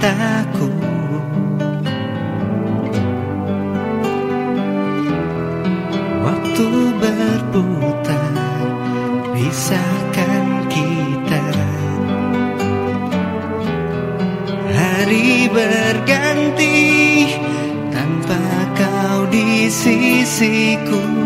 cintaku. Waktu berputar Pisahkan kita. Hari berganti Tanpa kau di sisiku.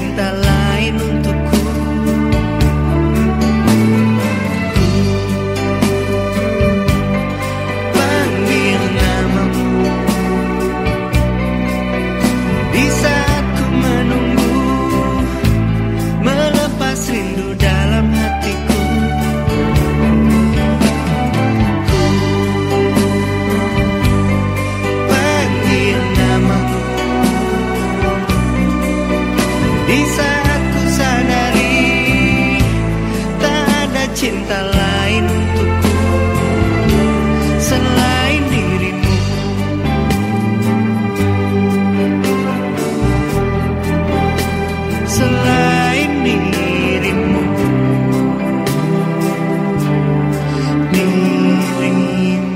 cuenta. Dream.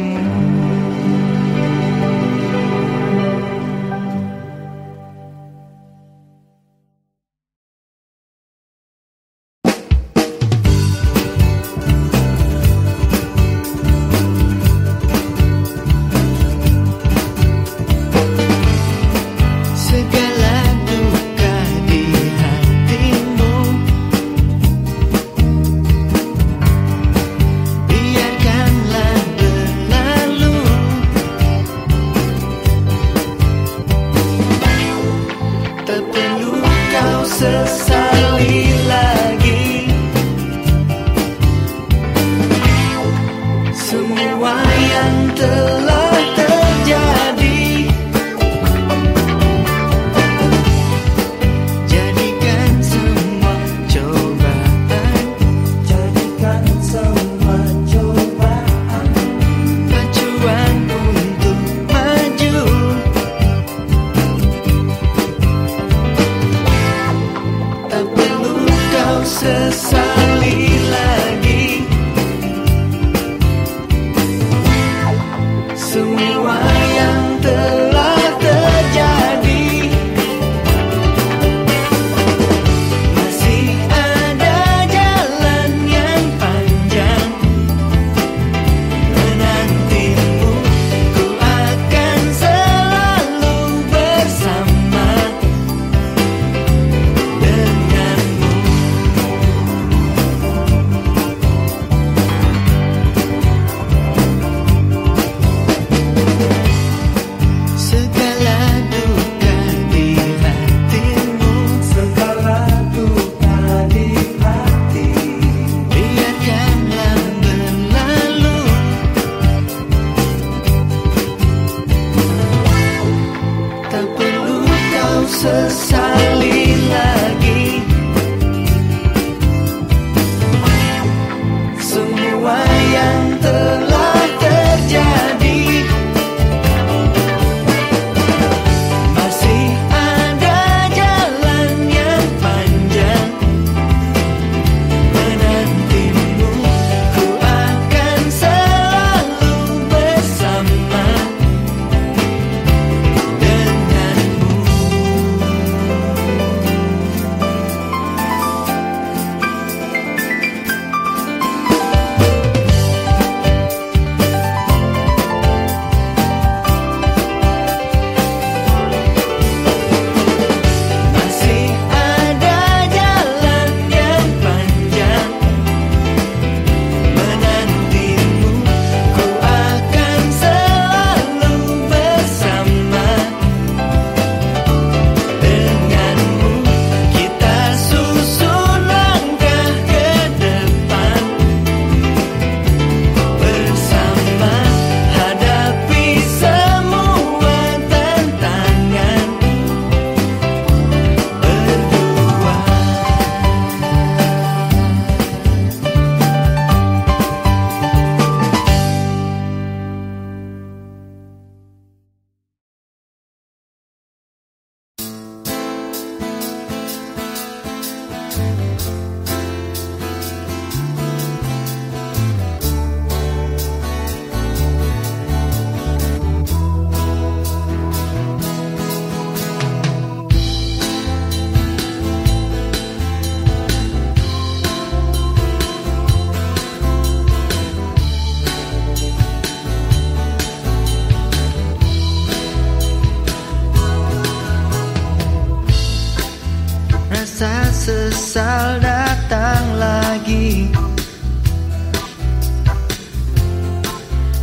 menyesal datang lagi.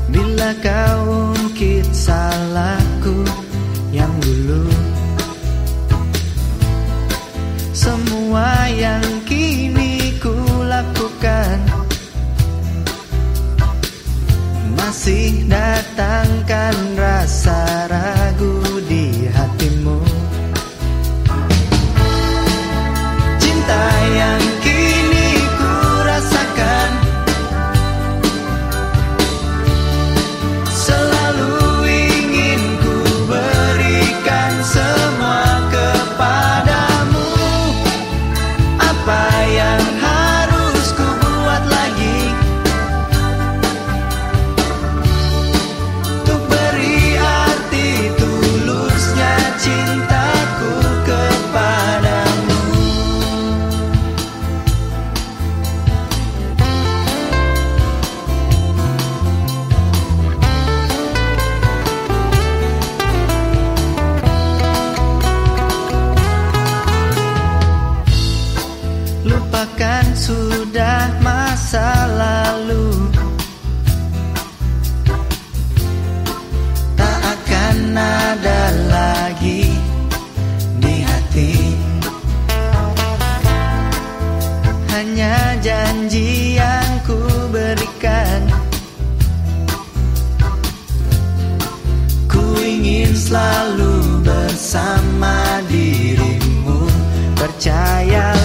Bila kau ungkit salahku yang dulu Semua yang kini ku lakukan Masih datangkan rasa 加油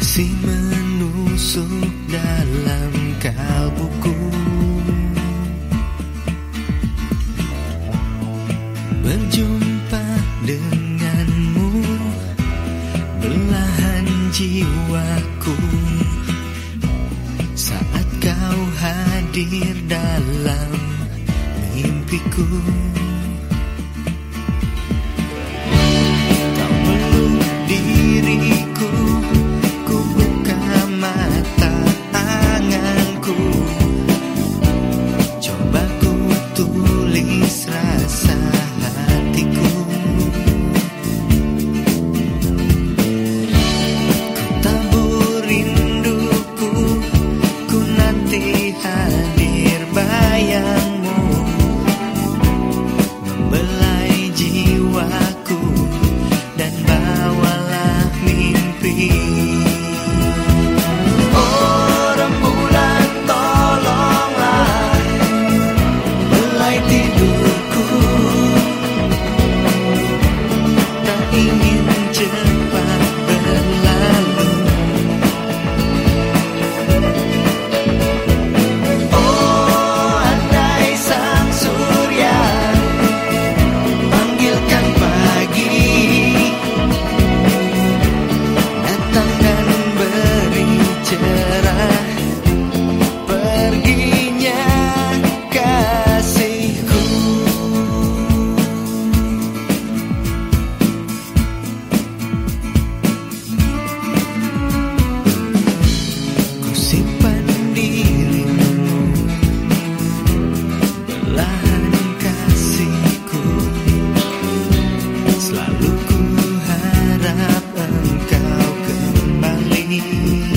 si menusuk dalam kalbuku. Berjumpa denganmu belahan jiwaku. Saat kau hadir dalam mimpiku. here. engkau kembali.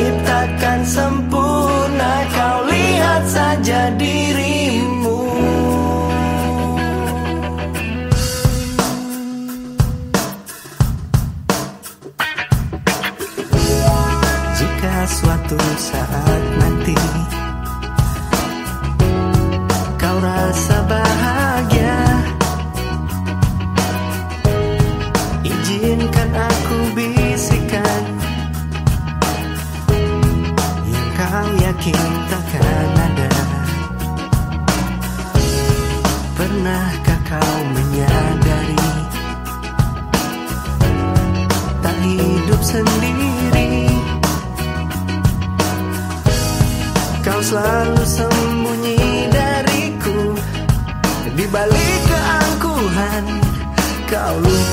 Diciptakan sempurna. Kau lihat saja dirimu Kau lupakan